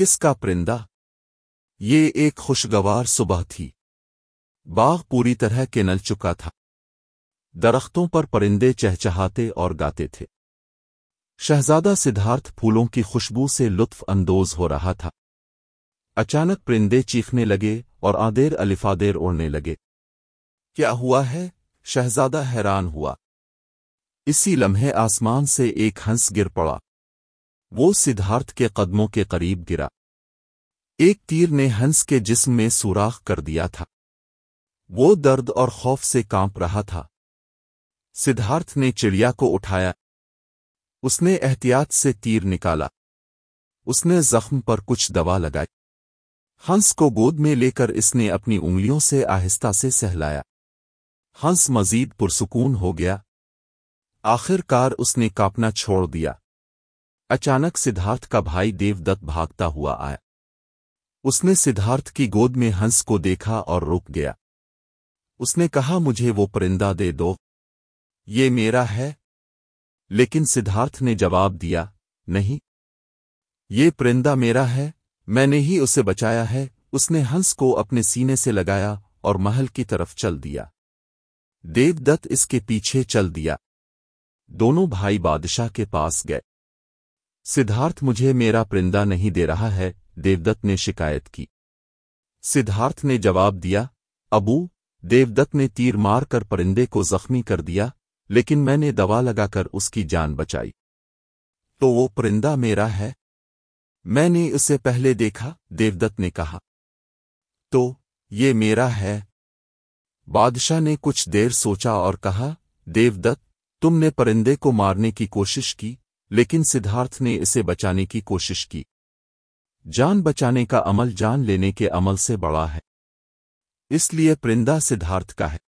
کس کا پرندہ؟ یہ ایک خوشگوار صبح تھی۔ باغ پوری طرح کے نل چکا تھا۔ درختوں پر پرندے چہچہاتے اور گاتے تھے۔ شہزادہ سدھارتھ پھولوں کی خوشبو سے لطف اندوز ہو رہا تھا۔ اچانک پرندے چیخنے لگے اور آدیر الفادیر اڑنے لگے۔ کیا ہوا ہے؟ شہزادہ حیران ہوا۔ اسی لمحے آسمان سے ایک ہنس گر پڑا۔ وہ سدھارتھ کے قدموں کے قریب گرا۔ ایک تیر نے ہنس کے جسم میں سوراخ کر دیا تھا۔ وہ درد اور خوف سے کانپ رہا تھا۔ سدھارتھ نے چڑیا کو اٹھایا۔ اس نے احتیاط سے تیر نکالا۔ اس نے زخم پر کچھ دوا لگائی۔ ہنس کو گود میں لے کر اس نے اپنی انگلیوں سے آہستہ سے سہلایا۔ ہنس مزید پرسکون ہو گیا۔ آخر کار اس نے کاپنا چھوڑ دیا۔ اچانک سدھارتھ کا بھائی دیو دت بھاگتا ہوا آیا۔ اس نے سدھارتھ کی گود میں ہنس کو دیکھا اور رک گیا۔ اس نے کہا، مجھے وہ پرندہ دے دو۔ یہ میرا ہے۔ لیکن سدھارتھ نے جواب دیا، نہیں۔ یہ پرندہ میرا ہے، میں نے ہی اسے بچایا ہے۔ اس نے ہنس کو اپنے سینے سے لگایا اور محل کی طرف چل دیا۔ دیو دت اس کے پیچھے چل دیا۔ دونوں بھائی بادشاہ کے پاس گئے۔ سدھارتھ مجھے میرا پرندہ نہیں دے رہا ہے، دیودت نے شکایت کی۔ سدھارتھ نے جواب دیا، ابو، دیودت نے تیر مار کر پرندے کو زخمی کر دیا، لیکن میں نے دوا لگا کر اس کی جان بچائی۔ تو وہ پرندہ میرا ہے؟ میں نے اسے پہلے دیکھا، دیودت نے کہا۔ تو یہ میرا ہے؟ بادشاہ نے کچھ دیر سوچا اور کہا، دیودت، تم نے پرندے کو مارنے کی کوشش کی لیکن سدھارتھ نے اسے بچانے کی کوشش کی۔ جان بچانے کا عمل جان لینے کے عمل سے بڑا ہے۔ اس لیے پرندہ سدھارتھ کا ہے۔